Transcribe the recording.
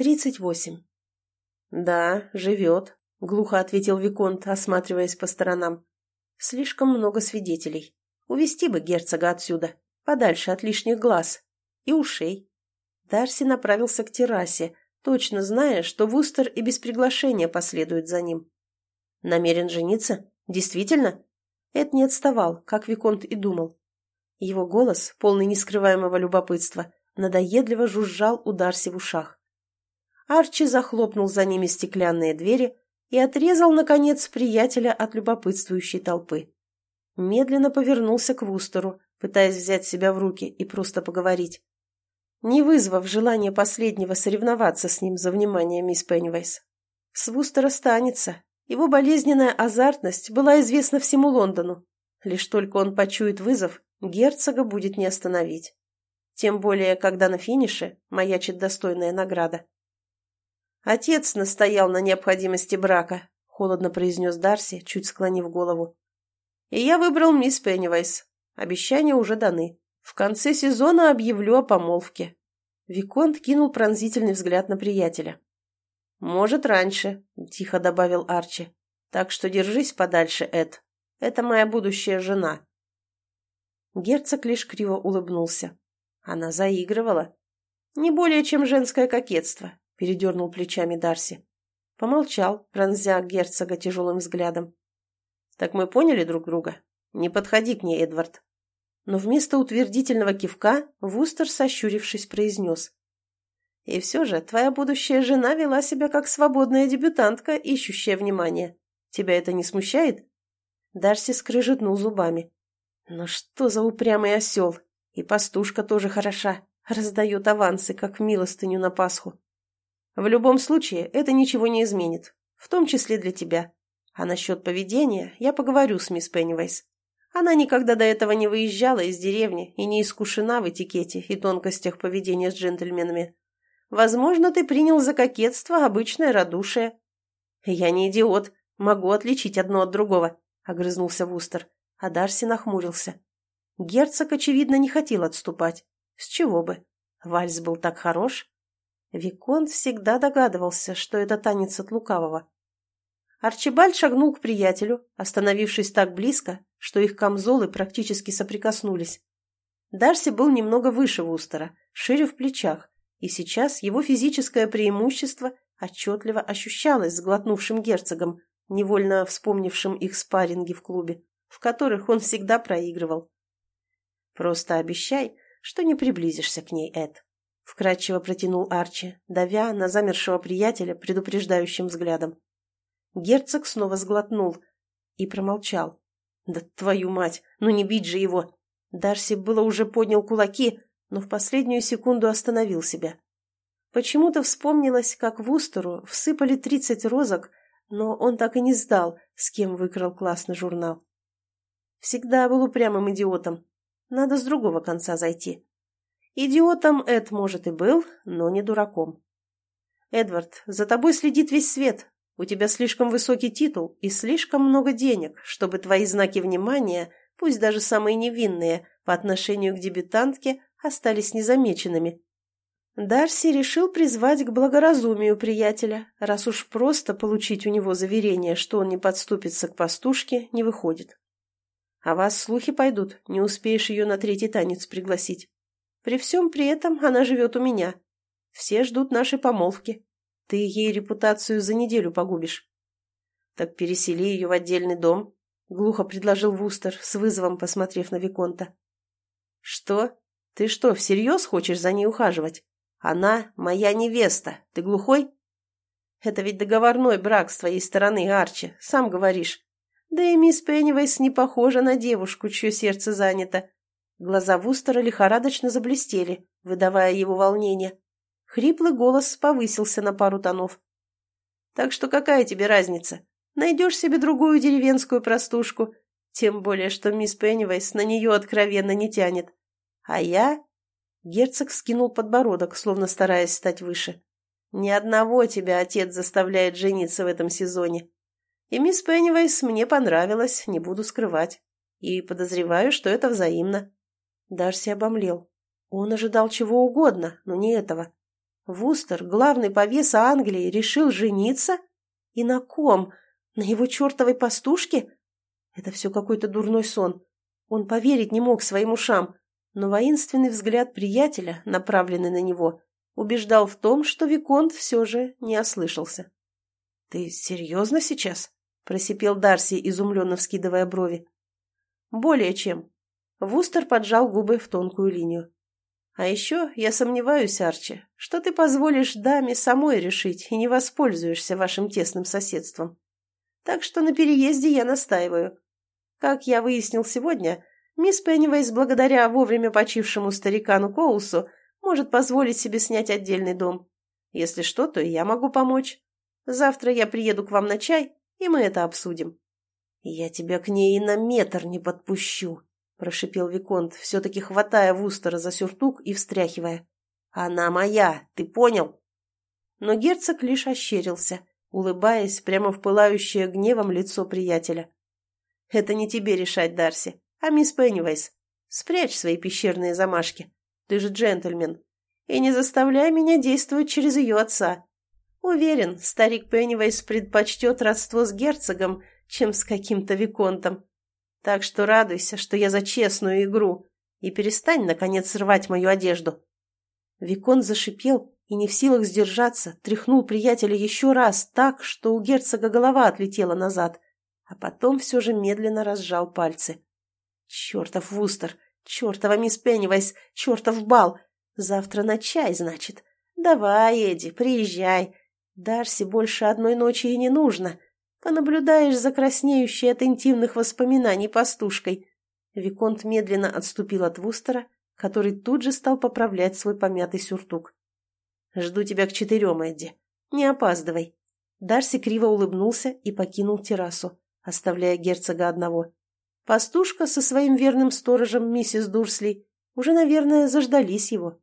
Тридцать восемь. «Да, живет», — глухо ответил Виконт, осматриваясь по сторонам. «Слишком много свидетелей. Увести бы герцога отсюда, подальше от лишних глаз и ушей». Дарси направился к террасе, точно зная, что Вустер и без приглашения последует за ним. «Намерен жениться? Действительно?» Эд не отставал, как Виконт и думал. Его голос, полный нескрываемого любопытства, надоедливо жужжал у Дарси в ушах. Арчи захлопнул за ними стеклянные двери и отрезал, наконец, приятеля от любопытствующей толпы. Медленно повернулся к Вустеру, пытаясь взять себя в руки и просто поговорить. Не вызвав желания последнего соревноваться с ним за внимание мисс Пеннивайс. С Вустера станется. Его болезненная азартность была известна всему Лондону. Лишь только он почует вызов, герцога будет не остановить. Тем более, когда на финише маячит достойная награда. «Отец настоял на необходимости брака», — холодно произнес Дарси, чуть склонив голову. «И я выбрал мисс Пеннивайс. Обещания уже даны. В конце сезона объявлю о помолвке». Виконт кинул пронзительный взгляд на приятеля. «Может, раньше», — тихо добавил Арчи. «Так что держись подальше, Эд. Это моя будущая жена». Герцог лишь криво улыбнулся. Она заигрывала. Не более, чем женское кокетство, передернул плечами Дарси. Помолчал, пронзя герцога тяжелым взглядом. «Так мы поняли друг друга? Не подходи к ней, Эдвард». Но вместо утвердительного кивка Вустер, сощурившись, произнес. «И все же твоя будущая жена вела себя как свободная дебютантка, ищущая внимание. Тебя это не смущает?» Дарси скрыжетнул зубами. «Ну что за упрямый осел? И пастушка тоже хороша, раздает авансы, как милостыню на Пасху. В любом случае, это ничего не изменит, в том числе для тебя. А насчет поведения я поговорю с мисс Пеннивайс. Она никогда до этого не выезжала из деревни и не искушена в этикете и тонкостях поведения с джентльменами. Возможно, ты принял за кокетство обычное радушие. Я не идиот, могу отличить одно от другого, — огрызнулся Вустер, а Дарси нахмурился. Герцог, очевидно, не хотел отступать. С чего бы? Вальс был так хорош. Виконт всегда догадывался, что это танец от лукавого. Арчибальд шагнул к приятелю, остановившись так близко, что их камзолы практически соприкоснулись. Дарси был немного выше Вустера, шире в плечах, и сейчас его физическое преимущество отчетливо ощущалось сглотнувшим герцогом, невольно вспомнившим их спарринги в клубе, в которых он всегда проигрывал. «Просто обещай, что не приблизишься к ней, Эд», вкрадчиво протянул Арчи, давя на замершего приятеля предупреждающим взглядом. Герцог снова сглотнул и промолчал. «Да твою мать! Ну не бить же его!» Дарси было уже поднял кулаки, но в последнюю секунду остановил себя. Почему-то вспомнилось, как в Устеру всыпали тридцать розок, но он так и не сдал, с кем выкрал классный журнал. Всегда был упрямым идиотом. Надо с другого конца зайти. Идиотом Эд, может, и был, но не дураком. «Эдвард, за тобой следит весь свет. У тебя слишком высокий титул и слишком много денег, чтобы твои знаки внимания, пусть даже самые невинные, по отношению к дебютантке, остались незамеченными». Дарси решил призвать к благоразумию приятеля, раз уж просто получить у него заверение, что он не подступится к пастушке, не выходит. А вас слухи пойдут, не успеешь ее на третий танец пригласить. При всем при этом она живет у меня. Все ждут нашей помолвки. Ты ей репутацию за неделю погубишь. Так пересели ее в отдельный дом, — глухо предложил Вустер, с вызовом посмотрев на Виконта. Что? Ты что, всерьез хочешь за ней ухаживать? Она моя невеста. Ты глухой? Это ведь договорной брак с твоей стороны, Арчи, сам говоришь. Да и мисс Пеннивейс не похожа на девушку, чье сердце занято. Глаза Вустера лихорадочно заблестели, выдавая его волнение. Хриплый голос повысился на пару тонов. «Так что какая тебе разница? Найдешь себе другую деревенскую простушку, тем более, что мисс Пеннивайс на нее откровенно не тянет. А я...» Герцог скинул подбородок, словно стараясь стать выше. «Ни одного тебя отец заставляет жениться в этом сезоне. И мисс Пеннивайс мне понравилась, не буду скрывать. И подозреваю, что это взаимно. Дарси обомлел. Он ожидал чего угодно, но не этого. Вустер, главный повес Англии, решил жениться? И на ком? На его чертовой пастушке? Это все какой-то дурной сон. Он поверить не мог своим ушам, но воинственный взгляд приятеля, направленный на него, убеждал в том, что Виконт все же не ослышался. «Ты серьезно сейчас?» – просипел Дарси, изумленно вскидывая брови. «Более чем». Вустер поджал губы в тонкую линию. «А еще я сомневаюсь, Арчи, что ты позволишь даме самой решить и не воспользуешься вашим тесным соседством. Так что на переезде я настаиваю. Как я выяснил сегодня, мисс Пеннивейс, благодаря вовремя почившему старикану Коулсу, может позволить себе снять отдельный дом. Если что, то я могу помочь. Завтра я приеду к вам на чай, и мы это обсудим». «Я тебя к ней и на метр не подпущу», – прошипел Виконт, все-таки хватая Вустера за сюртук и встряхивая. «Она моя, ты понял?» Но герцог лишь ощерился, улыбаясь прямо в пылающее гневом лицо приятеля. Это не тебе решать, Дарси, а мисс Пеннивайс. Спрячь свои пещерные замашки. Ты же джентльмен. И не заставляй меня действовать через ее отца. Уверен, старик Пеннивайс предпочтет родство с герцогом, чем с каким-то виконтом. Так что радуйся, что я за честную игру, и перестань, наконец, рвать мою одежду. Викон зашипел и, не в силах сдержаться, тряхнул приятеля еще раз так, что у герцога голова отлетела назад а потом все же медленно разжал пальцы. «Чертов Вустер! Чертова мисс Пеннивайс! Чертов бал! Завтра на чай, значит! Давай, Эдди, приезжай! Дарси больше одной ночи и не нужно. Понаблюдаешь за краснеющей от интимных воспоминаний пастушкой». Виконт медленно отступил от Вустера, который тут же стал поправлять свой помятый сюртук. «Жду тебя к четырем, Эдди. Не опаздывай». Дарси криво улыбнулся и покинул террасу оставляя герцога одного. Пастушка со своим верным сторожем, миссис Дурсли, уже, наверное, заждались его.